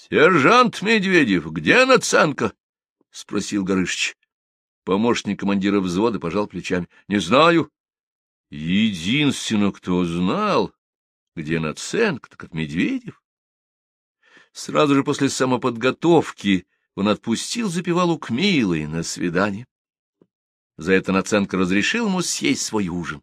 — Сержант Медведев, где наценка? — спросил Горышич. Помощник командира взвода пожал плечами. — Не знаю. Единственный, кто знал, где наценка, так от Медведев. Сразу же после самоподготовки он отпустил запевалу к Милой на свидание. За это наценка разрешил ему съесть свой ужин.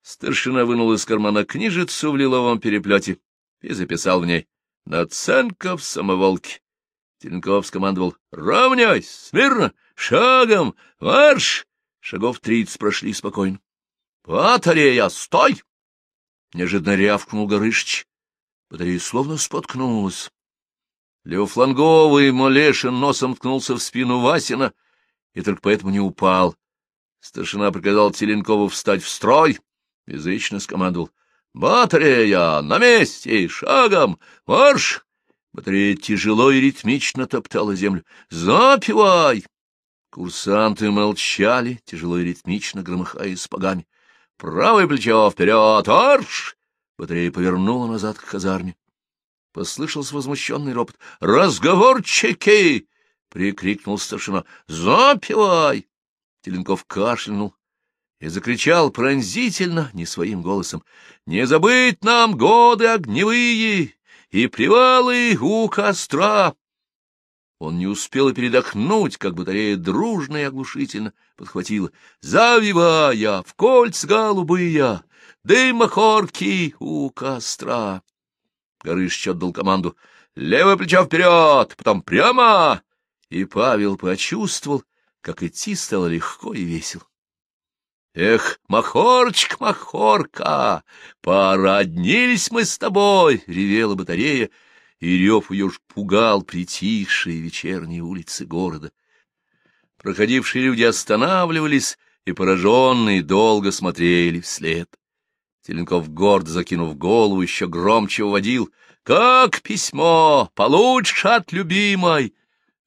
Старшина вынул из кармана книжицу в лиловом переплете и записал в ней «Наценка в самоволке». Теленков скомандовал «Равняйсь! Смирно! Шагом! Марш!» Шагов тридцать прошли спокойно. «Батарея, стой!» Неожиданно рявкнул Горышич. Батарея словно споткнулась. Левофланговый Малешин носом ткнулся в спину Васина и только поэтому не упал. Старшина приказал Теленкову встать в строй, язычно скомандовал. — Батарея! На месте! Шагом! Марш! Батарея тяжело и ритмично топтала землю. «Запивай!» Курсанты молчали, тяжело и ритмично громыхая сапогами. «Правое плечо вперед! Арш!» Батарея повернула назад к казарме. Послышался возмущенный ропот. «Разговорчики!» — прикрикнул старшина. «Запивай!» Теленков кашлянул и закричал пронзительно, не своим голосом. «Не забыть нам годы огневые! и привалы у костра. Он не успел и передохнуть, как батарея дружно и оглушительно подхватила. «Завивая в кольца голубые, дымохорки у костра!» Горыш отдал команду. «Левое плечо вперед, потом прямо!» И Павел почувствовал, как идти стало легко и весело. Эх, Махорчик, Махорка, породнились мы с тобой, — ревела батарея, и рев ее ж пугал притихшие вечерние улицы города. Проходившие люди останавливались и, пораженные, долго смотрели вслед. Теленков, гордо закинув голову, еще громче уводил. «Как письмо! Получше от любимой!»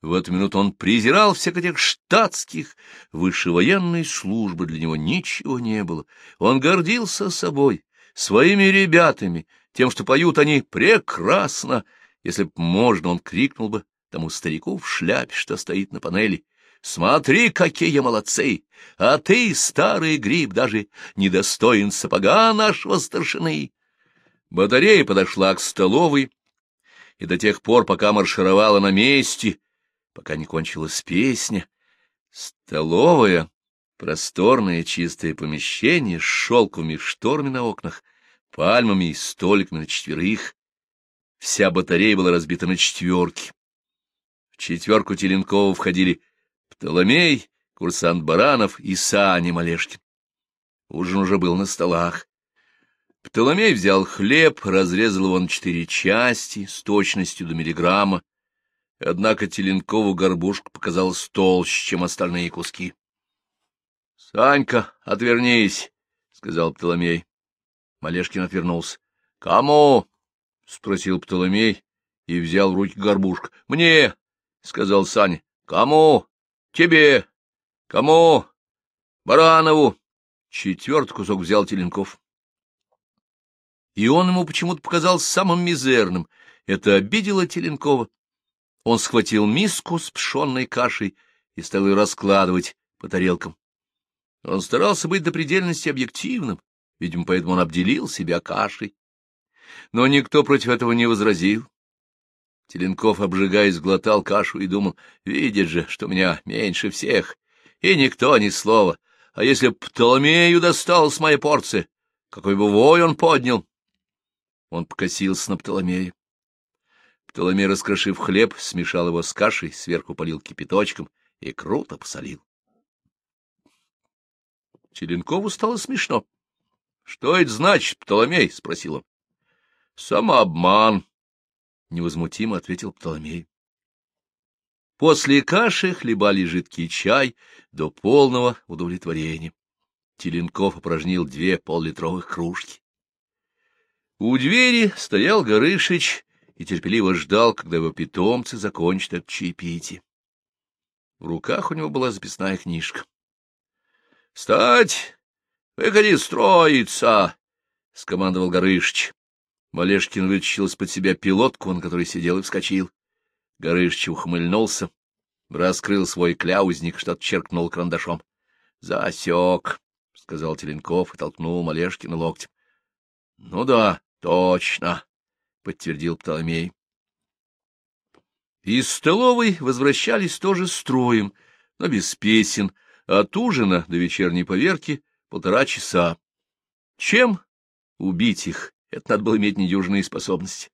В эту минуту он презирал всех этих штатских, военной службы для него ничего не было. Он гордился собой, своими ребятами, тем, что поют они прекрасно. Если б можно, он крикнул бы тому старику в шляпе, что стоит на панели. «Смотри, какие молодцы! А ты, старый гриб, даже недостоин сапога нашего старшины!» Батарея подошла к столовой, и до тех пор, пока маршировала на месте, пока не кончилась песня. Столовая, просторное чистое помещение с шелковыми шторами на окнах, пальмами и столиками на четверых. Вся батарея была разбита на четверки. В четверку Теленкова входили Птоломей, курсант Баранов и Саня Малешкин. Ужин уже был на столах. Птоломей взял хлеб, разрезал его на четыре части с точностью до миллиграмма, Однако Теленкову горбушка показалась толще, чем остальные куски. — Санька, отвернись, — сказал Птоломей. Малешкин отвернулся. — Кому? — спросил Птоломей и взял в руки горбушку. — Мне, — сказал Саня. — Кому? — Тебе. — Кому? — Баранову. Четвертый кусок взял Теленков. И он ему почему-то показался самым мизерным. Это обидело Теленкова. Он схватил миску с пшенной кашей и стал ее раскладывать по тарелкам. Он старался быть до предельности объективным, видимо, поэтому он обделил себя кашей. Но никто против этого не возразил. Теленков, обжигаясь, глотал кашу и думал, видит же, что меня меньше всех, и никто ни слова. А если б Птоломею досталась моя порция, какой бы вой он поднял? Он покосился на Птоломея. Птоломей, раскрошив хлеб, смешал его с кашей, сверху полил кипяточком и круто посолил. Черенкову стало смешно. — Что это значит, Птоломей? — спросил он. — Самообман, — невозмутимо ответил Птоломей. После каши хлебали жидкий чай до полного удовлетворения. Теленков опорожнил две поллитровых кружки. У двери стоял Горышич и терпеливо ждал, когда его питомцы закончат это чаепитие. В руках у него была записная книжка. — Встать! Выходи строиться! — скомандовал Горышич. Малешкин вытащил из-под себя пилотку, на которой сидел и вскочил. Горышич ухмыльнулся, раскрыл свой кляузник, что-то черкнул карандашом. — Засек, — сказал Теленков и толкнул Малешкина локтем. — Ну да, точно, — подтвердил Птоломей. Из столовой возвращались тоже строем, но без песен, от ужина до вечерней поверки полтора часа. Чем убить их? Это надо было иметь недюжинные способности.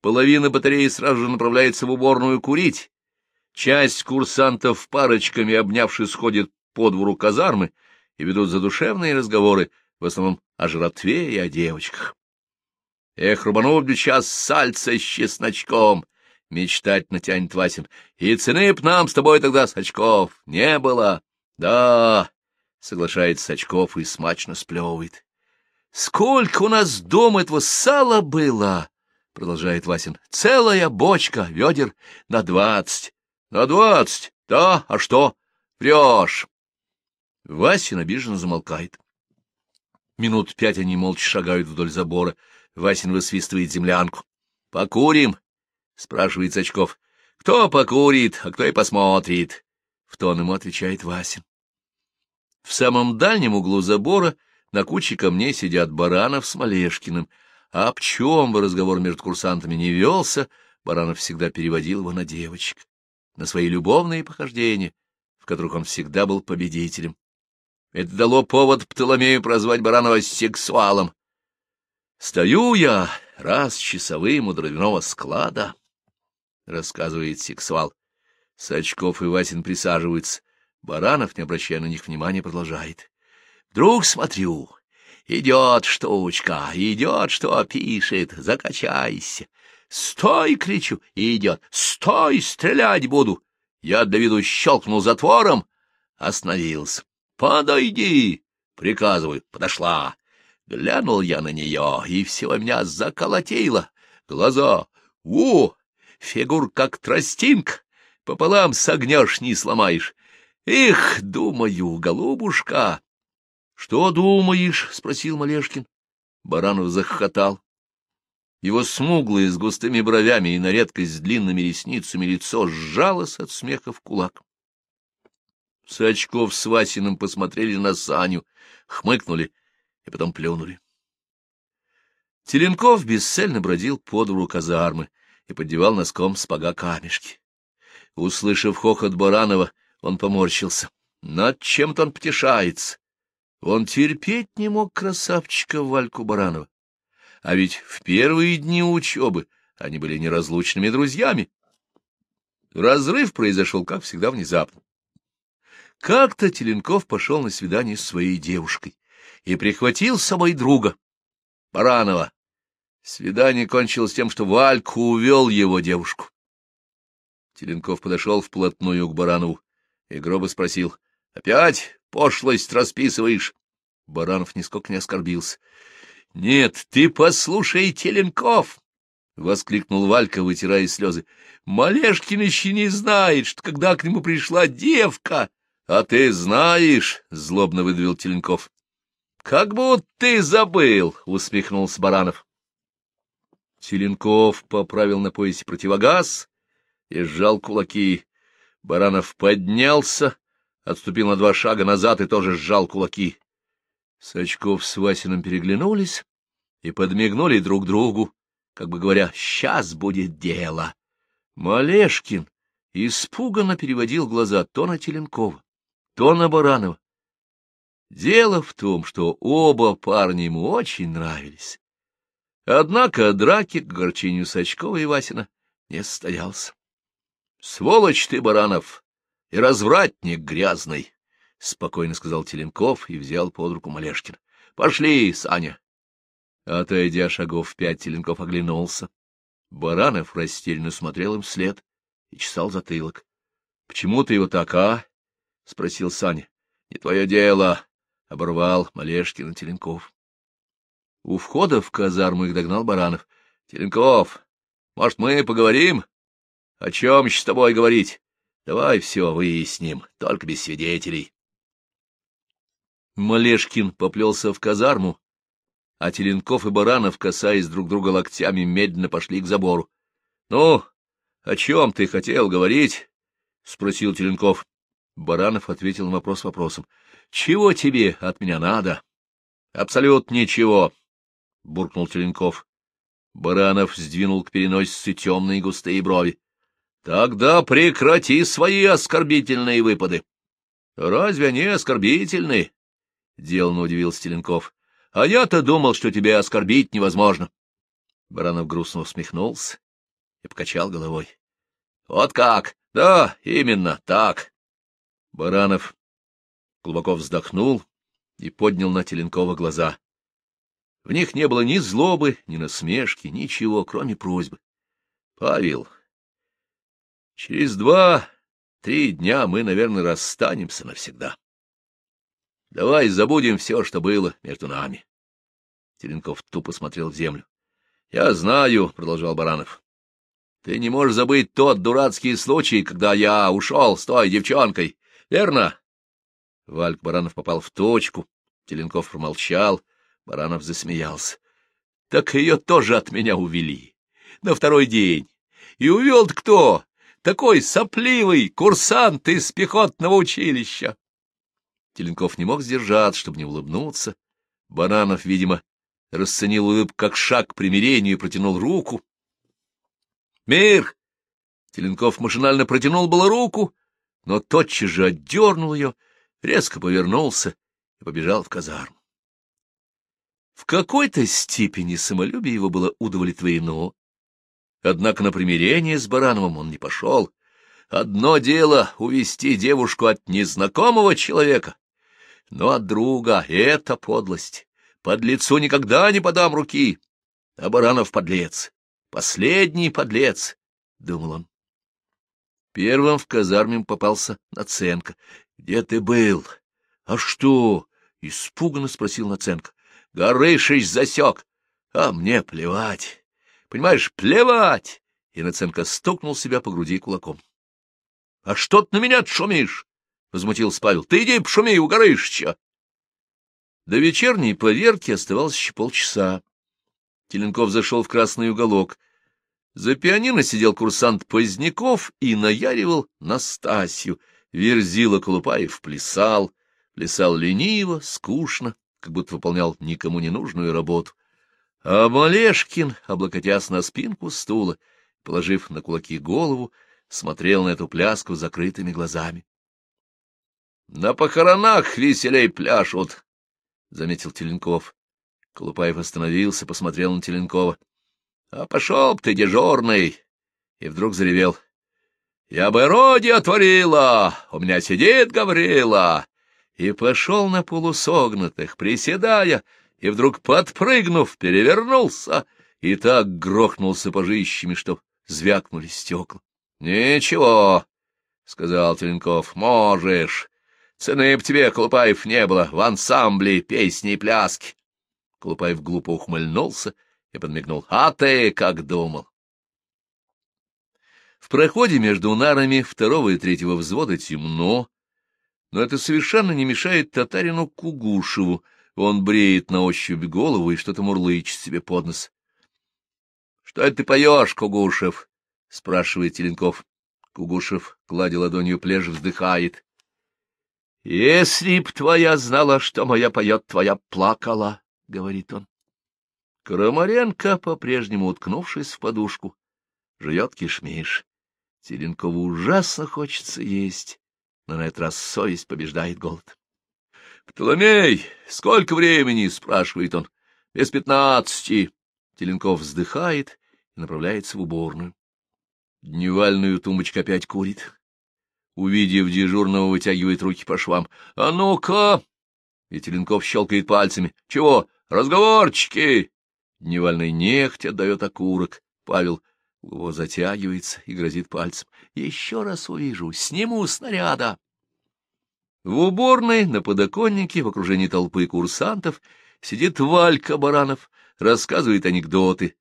Половина батареи сразу же направляется в уборную курить. Часть курсантов парочками, обнявшись, сходит по двору казармы и ведут задушевные разговоры, в основном о жратве и о девочках. Эх, рубанул бы час сальца с чесночком, — мечтательно тянет Васин. И цены б нам с тобой тогда, Сачков, не было. Да, — соглашается Сачков и смачно сплевывает. Сколько у нас дома этого сала было, — продолжает Васин. Целая бочка, ведер на двадцать. На двадцать? Да, а что? Врешь. Васин обиженно замолкает. Минут пять они молча шагают вдоль забора. Васин высвистывает землянку. — Покурим? — спрашивает Сачков. — Кто покурит, а кто и посмотрит? В тон ему отвечает Васин. В самом дальнем углу забора на куче камней сидят Баранов с Малешкиным. А об чем бы разговор между курсантами не велся, Баранов всегда переводил его на девочек, на свои любовные похождения, в которых он всегда был победителем. Это дало повод Птоломею прозвать Баранова сексуалом. «Стою я раз часовым у дровяного склада», — рассказывает сексуал. Сачков и Васин присаживаются. Баранов, не обращая на них внимания, продолжает. Вдруг смотрю, идет штучка, идет, что пишет, закачайся. Стой, кричу, идет, стой, стрелять буду. Я для виду щелкнул затвором, остановился. Подойди, приказываю, подошла. Глянул я на нее, и все меня заколотило. Глаза, о, фигур как тростинка, пополам согнешь, не сломаешь. Эх, думаю, голубушка, что думаешь? — спросил Малешкин. Баранов захохотал. Его смуглое с густыми бровями и на редкость с длинными ресницами лицо сжалось от смеха в кулак. Сачков с Васиным посмотрели на Саню, хмыкнули и потом плюнули. Теленков бесцельно бродил по двору казармы и поддевал носком спага камешки. Услышав хохот Баранова, он поморщился. Над чем-то он потешается. Он терпеть не мог красавчика Вальку Баранова. А ведь в первые дни учебы они были неразлучными друзьями. Разрыв произошел, как всегда, внезапно. Как-то Теленков пошел на свидание с своей девушкой и прихватил с собой друга, Баранова. Свидание кончилось тем, что Валька увел его девушку. Теленков подошел вплотную к Баранову и гробо спросил, — Опять пошлость расписываешь. Баранов нисколько не оскорбился. — Нет, ты послушай, Теленков! — воскликнул Валька, вытирая слезы. — Малешкин еще не знает, что когда к нему пришла девка... — А ты знаешь, — злобно выдавил Теленков. — Как будто ты забыл, — усмехнулся Баранов. Теленков поправил на поясе противогаз и сжал кулаки. Баранов поднялся, отступил на два шага назад и тоже сжал кулаки. Сачков с Васиным переглянулись и подмигнули друг другу, как бы говоря, «сейчас будет дело». Малешкин испуганно переводил глаза то на Теленкова, то на Баранова. Дело в том, что оба парня ему очень нравились. Однако драки к горчению Сачкова и Васина не состоялся. — Сволочь ты, Баранов! и развратник грязный, — спокойно сказал Теленков и взял под руку Малешкин. — Пошли, Саня. Отойдя шагов пять, Теленков оглянулся. Баранов растерянно смотрел им вслед и чесал затылок. — Почему ты его так, а? — спросил Саня. — Не твое дело, — оборвал Малешкин и Теленков. У входа в казарму их догнал Баранов. — Теленков, может, мы поговорим? — О чем еще с тобой говорить? Давай все выясним, только без свидетелей. Малешкин поплелся в казарму а Теленков и Баранов, касаясь друг друга локтями, медленно пошли к забору. — Ну, о чем ты хотел говорить? — спросил Теленков. Баранов ответил на вопрос вопросом. — Чего тебе от меня надо? — Абсолютно ничего, — буркнул Теленков. Баранов сдвинул к переносице темные густые брови. — Тогда прекрати свои оскорбительные выпады. — Разве они оскорбительны? — деланно удивился Теленков. — А я-то думал, что тебя оскорбить невозможно. Баранов грустно усмехнулся и покачал головой. — Вот как? Да, именно так. Баранов глубоко вздохнул и поднял на Теленкова глаза. В них не было ни злобы, ни насмешки, ничего, кроме просьбы. — Павел, через два-три дня мы, наверное, расстанемся навсегда. Давай забудем все, что было между нами. Теленков тупо смотрел в землю. — Я знаю, — продолжал Баранов, — ты не можешь забыть тот дурацкий случай, когда я ушел с той девчонкой, верно? Вальк Баранов попал в точку, Теленков промолчал, Баранов засмеялся. — Так ее тоже от меня увели. На второй день. И увел кто? Такой сопливый курсант из пехотного училища. Теленков не мог сдержаться, чтобы не улыбнуться. Баранов, видимо, расценил улыбку как шаг к примирению и протянул руку. «Мир!» Теленков машинально протянул было руку, но тотчас же отдернул ее, резко повернулся и побежал в казарму. В какой-то степени самолюбие его было удовлетворено, однако на примирение с Барановым он не пошел. Одно дело — увести девушку от незнакомого человека, но от друга — это подлость. Под лицо никогда не подам руки. А Баранов подлец, последний подлец, — думал он. Первым в казарме попался Наценко. — Где ты был? — А что? — испуганно спросил Наценко. — Горышич засек. — А мне плевать. Понимаешь, плевать. И Наценко стукнул себя по груди кулаком. — А что ты на меня шумишь? — возмутился Павел. — Ты иди пошуми у Горышича. До вечерней поверки оставалось еще полчаса. Теленков зашел в красный уголок. За пианино сидел курсант Поздняков и наяривал Настасью. Верзила Колупаев плясал, плясал лениво, скучно, как будто выполнял никому не нужную работу. А Малешкин, облокотясь на спинку стула, положив на кулаки голову, смотрел на эту пляску закрытыми глазами. — На похоронах веселей пляшут, — заметил Теленков. Колупаев остановился, посмотрел на Теленкова. — А пошел б ты, дежурный! И вдруг заревел. — Я бы роди отворила! У меня сидит Гаврила! И пошел на полусогнутых, приседая, и вдруг, подпрыгнув, перевернулся и так грохнулся пожищами, что звякнули стекла. — Ничего, — сказал Теленков, — можешь. Цены б тебе, Колупаев, не было в ансамбле песни и пляски. Колупаев глупо ухмыльнулся и подмигнул. — А ты как думал? В проходе между нарами второго и третьего взвода темно, но это совершенно не мешает татарину Кугушеву. Он бреет на ощупь голову и что-то мурлычет себе под нос. — Что это ты поешь, Кугушев? — спрашивает Теленков. Кугушев, гладя ладонью плеж, вздыхает. — Если б твоя знала, что моя поет, твоя плакала, — говорит он. Крамаренко, по-прежнему уткнувшись в подушку, жует кишмиш. Теленкову ужасно хочется есть, но на этот раз совесть побеждает голод. — Птоломей, сколько времени? — спрашивает он. — Без пятнадцати. Теленков вздыхает и направляется в уборную. Дневальную тумбочка опять курит увидев дежурного, вытягивает руки по швам. — А ну-ка! И Теленков щелкает пальцами. — Чего? Разговорчики! Дневальный нехть отдает окурок. Павел его затягивается и грозит пальцем. — Еще раз увижу, сниму снаряда. В уборной на подоконнике в окружении толпы курсантов сидит Валька Баранов, рассказывает анекдоты.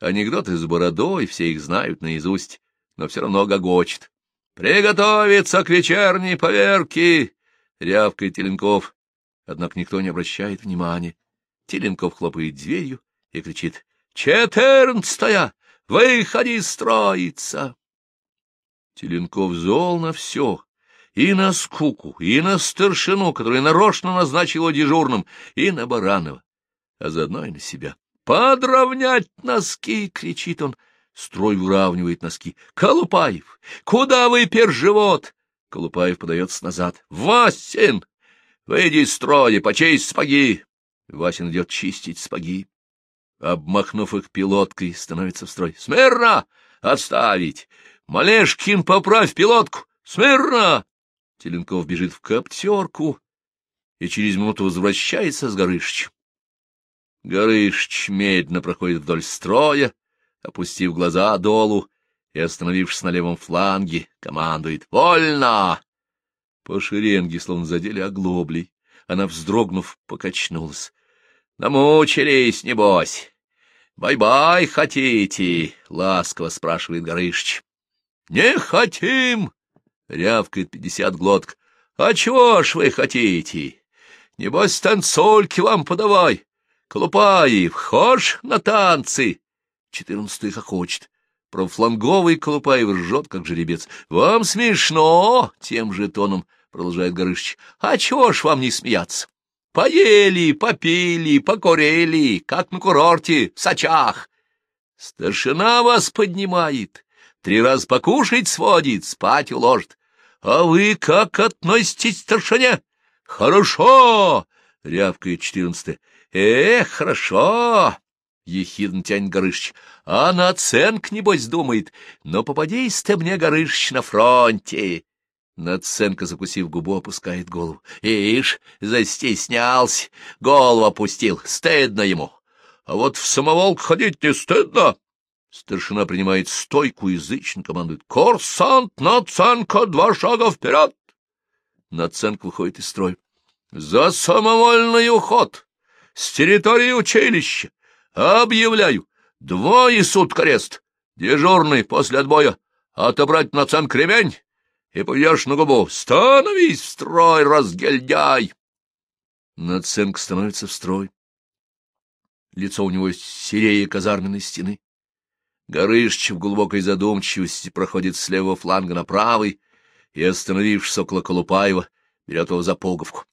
Анекдоты с бородой, все их знают наизусть, но все равно гогочет. «Приготовиться к вечерней поверке!» — рявкает Теленков. Однако никто не обращает внимания. Теленков хлопает дверью и кричит «Четырнадцатая! Выходи строиться!» Теленков зол на все, и на скуку, и на старшину, который нарочно назначил его дежурным, и на Баранова, а заодно и на себя. «Подровнять носки!» — кричит он. Строй выравнивает носки. «Колупаев! Куда выпер живот?» Колупаев подается назад. «Васин! Выйди из строя, почесть сапоги!» Васин идет чистить сапоги. Обмахнув их пилоткой, становится в строй. «Смирно! Отставить! Малешкин, поправь пилотку! Смирно!» Теленков бежит в коптерку и через минуту возвращается с Горышичем. Горыш медленно проходит вдоль строя, опустив глаза долу и, остановившись на левом фланге, командует «Вольно!». По шеренге словно задели оглоблей. Она, вздрогнув, покачнулась. «Намучились, небось! Бай-бай хотите?» — ласково спрашивает Горышич. «Не хотим!» — рявкает пятьдесят глоток. «А чего ж вы хотите? Небось, танцульки вам подавай!» Колупаев, хошь на танцы? Четырнадцатый хохочет. Правофланговый Колупаев ржет, как жеребец. Вам смешно? Тем же тоном продолжает Горышич. А чего ж вам не смеяться? Поели, попили, покурели, как на курорте, в Сачах. Старшина вас поднимает, три раз покушать сводит, спать уложит. А вы как относитесь к старшине? Хорошо, рявкает четырнадцатый. Эх, хорошо! — ехидно тянет Горышич. — А на оценк, небось, думает. Но попадись ты мне, Горышич, на фронте. Наценка, закусив губу, опускает голову. Ишь, застеснялся, голову опустил. Стыдно ему. А вот в самоволк ходить не стыдно. Старшина принимает стойку, язычно командует. «Курсант, наценка, два шага вперед!» Наценка выходит из строя. «За самовольный уход! с территории училища. Объявляю, двое суток арест, дежурный после отбоя, отобрать на цен кремень и поведешь на губу. Становись в строй, разгильдяй! Наценка становится в строй. Лицо у него серее казарменной стены. Горышич в глубокой задумчивости проходит с левого фланга на правый и, остановившись около Колупаева, берет его за пуговку.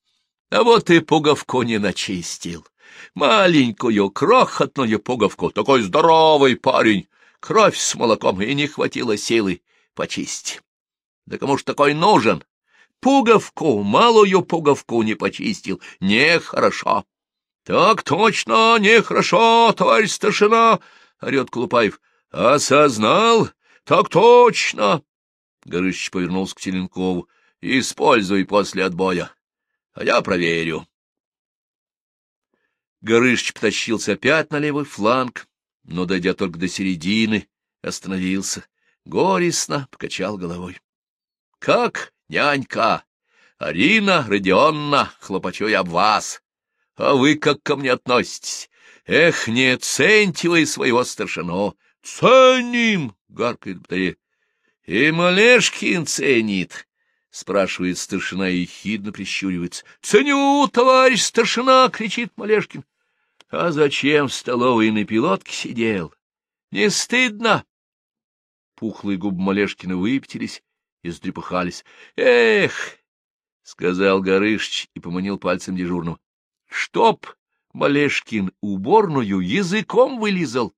А вот и пуговку не начистил. Маленькую, крохотную пуговку, такой здоровый парень, кровь с молоком, и не хватило силы почистить. Да кому ж такой нужен? Пуговку, малую пуговку не почистил, нехорошо. — Так точно, нехорошо, товарищ старшина, — орет Клупаев. — Осознал? Так точно. Горыщич повернулся к Теленкову. — Используй после отбоя а я проверю. Горышич потащился опять на левый фланг, но, дойдя только до середины, остановился, горестно покачал головой. — Как, нянька, Арина Родионна, хлопочу я об вас. А вы как ко мне относитесь? Эх, не ценьте вы своего старшину. — Ценим! — гаркает батарея. — И Малешкин ценит. — спрашивает старшина и хидно прищуривается. — Ценю, товарищ старшина! — кричит Малешкин. — А зачем в столовой на пилотке сидел? Не стыдно? Пухлые губы Малешкина выпятились и затрепыхались. — Эх! — сказал Горышич и поманил пальцем дежурного. — Чтоб Малешкин уборную языком вылизал!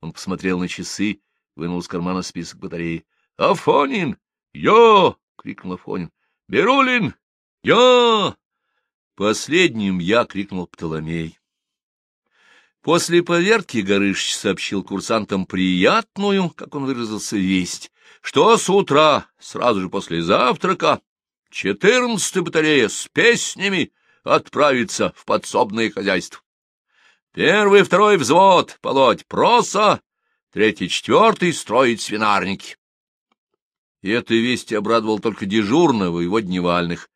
Он посмотрел на часы, вынул из кармана список батареи. — Афонин! Йо! — крикнул Афонин. — Берулин! Я! Последним я крикнул Птоломей. После поверки Горыш сообщил курсантам приятную, как он выразился, весть, что с утра, сразу же после завтрака, четырнадцатая батарея с песнями отправится в подсобное хозяйство. Первый, второй взвод — полоть проса, третий, четвертый — строить свинарники. И эта весть обрадовала только дежурного его дневальных.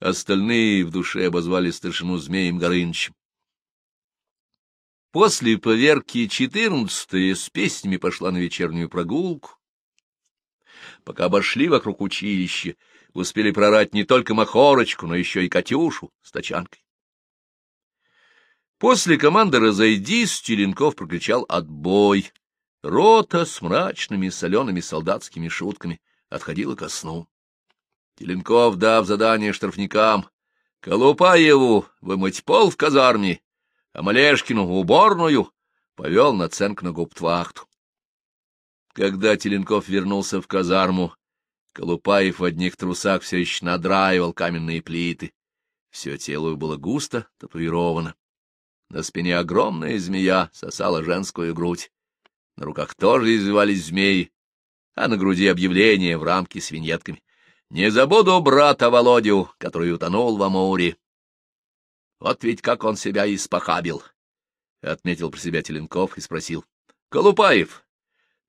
Остальные в душе обозвали старшину Змеем Горынычем. После поверки четырнадцатая с песнями пошла на вечернюю прогулку. Пока обошли вокруг училища, успели прорать не только Махорочку, но еще и Катюшу с тачанкой. После команды «Разойдись» Теленков прокричал «Отбой!». Рота с мрачными солеными солдатскими шутками отходила ко сну. Теленков, дав задание штрафникам, Колупаеву вымыть пол в казарме, а Малешкину уборную, повел на ценк на губтвахту. Когда Теленков вернулся в казарму, Колупаев в одних трусах все еще надраивал каменные плиты. Все тело было густо татуировано. На спине огромная змея сосала женскую грудь. На руках тоже извивались змеи, а на груди объявление в рамке с виньетками. «Не забуду брата Володю, который утонул в Амуре». Вот ведь как он себя испохабил, — отметил про себя Теленков и спросил. — Колупаев,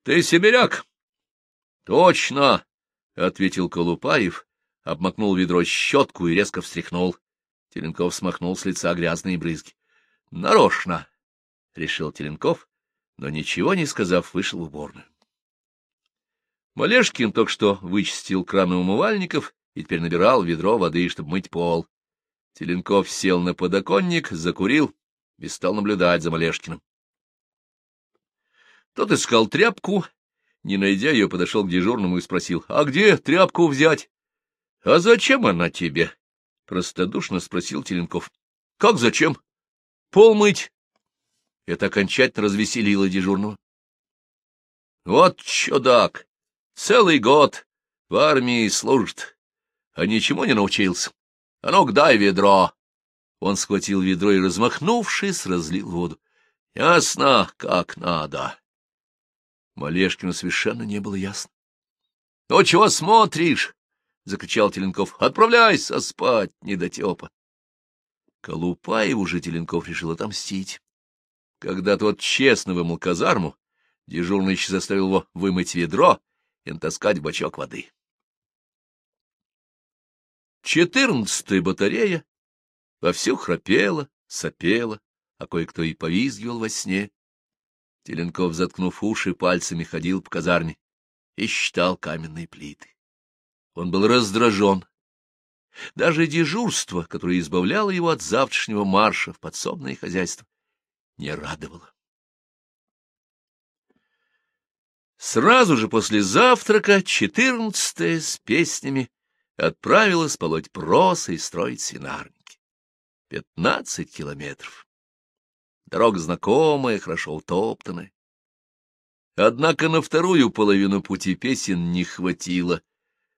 ты сибиряк? — Точно, — ответил Колупаев, обмакнул ведро щетку и резко встряхнул. Теленков смахнул с лица грязные брызги. — Нарочно, — решил Теленков, но, ничего не сказав, вышел в уборную. Малешкин только что вычистил краны умывальников и теперь набирал ведро воды, чтобы мыть пол. Теленков сел на подоконник, закурил и стал наблюдать за Малешкиным. Тот искал тряпку, не найдя ее, подошел к дежурному и спросил, — А где тряпку взять? — А зачем она тебе? — простодушно спросил Теленков. — Как зачем? — Пол мыть. Это окончательно развеселило дежурного. — Вот чудак! Целый год в армии служит, а ничему не научился. — А ну-ка, дай ведро! Он схватил ведро и, размахнувшись, разлил воду. — Ясно, как надо. Малешкину совершенно не было ясно. — Ну, чего смотришь? — закричал Теленков. — Отправляйся спать, недотепа. Колупаеву же Теленков решил отомстить. Когда тот честно вымыл казарму, дежурный заставил его вымыть ведро и натаскать бачок воды. Четырнадцатая батарея вовсю храпела, сопела, а кое-кто и повизгивал во сне. Теленков, заткнув уши, пальцами ходил по казарме и считал каменные плиты. Он был раздражен. Даже дежурство, которое избавляло его от завтрашнего марша в подсобное хозяйство, не радовало. Сразу же после завтрака, четырнадцатая, с песнями, отправилась полоть просы и строить свинарники. Пятнадцать километров. Дорога знакомая, хорошо утоптанная. Однако на вторую половину пути песен не хватило.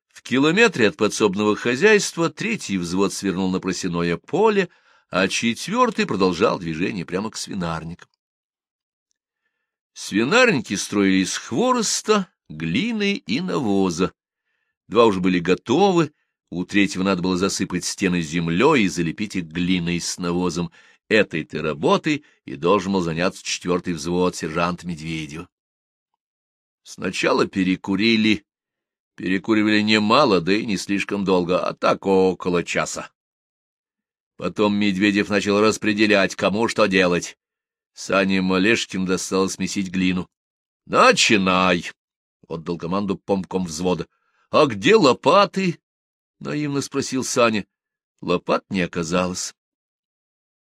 В километре от подсобного хозяйства третий взвод свернул на просеное поле, а четвертый продолжал движение прямо к свинарникам. Свинарники строили из хвороста, глины и навоза. Два уже были готовы, у третьего надо было засыпать стены землей и залепить их глиной с навозом. Этой-то работой и должен был заняться четвертый взвод сержант Медведев. Сначала перекурили. Перекуривали немало, да и не слишком долго, а так около часа. Потом Медведев начал распределять, кому что делать. Сане Малешкин достал смесить глину. — Начинай! — отдал команду помком взвода. — А где лопаты? — наивно спросил Саня. Лопат не оказалось.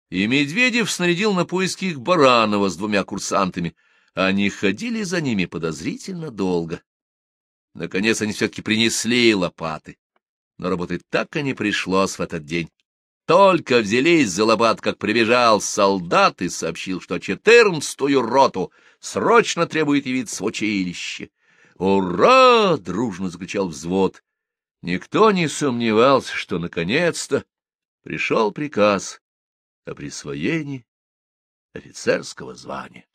И Медведев снарядил на поиски их Баранова с двумя курсантами. Они ходили за ними подозрительно долго. Наконец они все-таки принесли лопаты. Но работать так и не пришлось в этот день. Только взялись за лопат, как прибежал солдат и сообщил, что четырнадцатую роту срочно требует явиться в училище. «Ура!» — дружно закричал взвод. Никто не сомневался, что наконец-то пришел приказ о присвоении офицерского звания.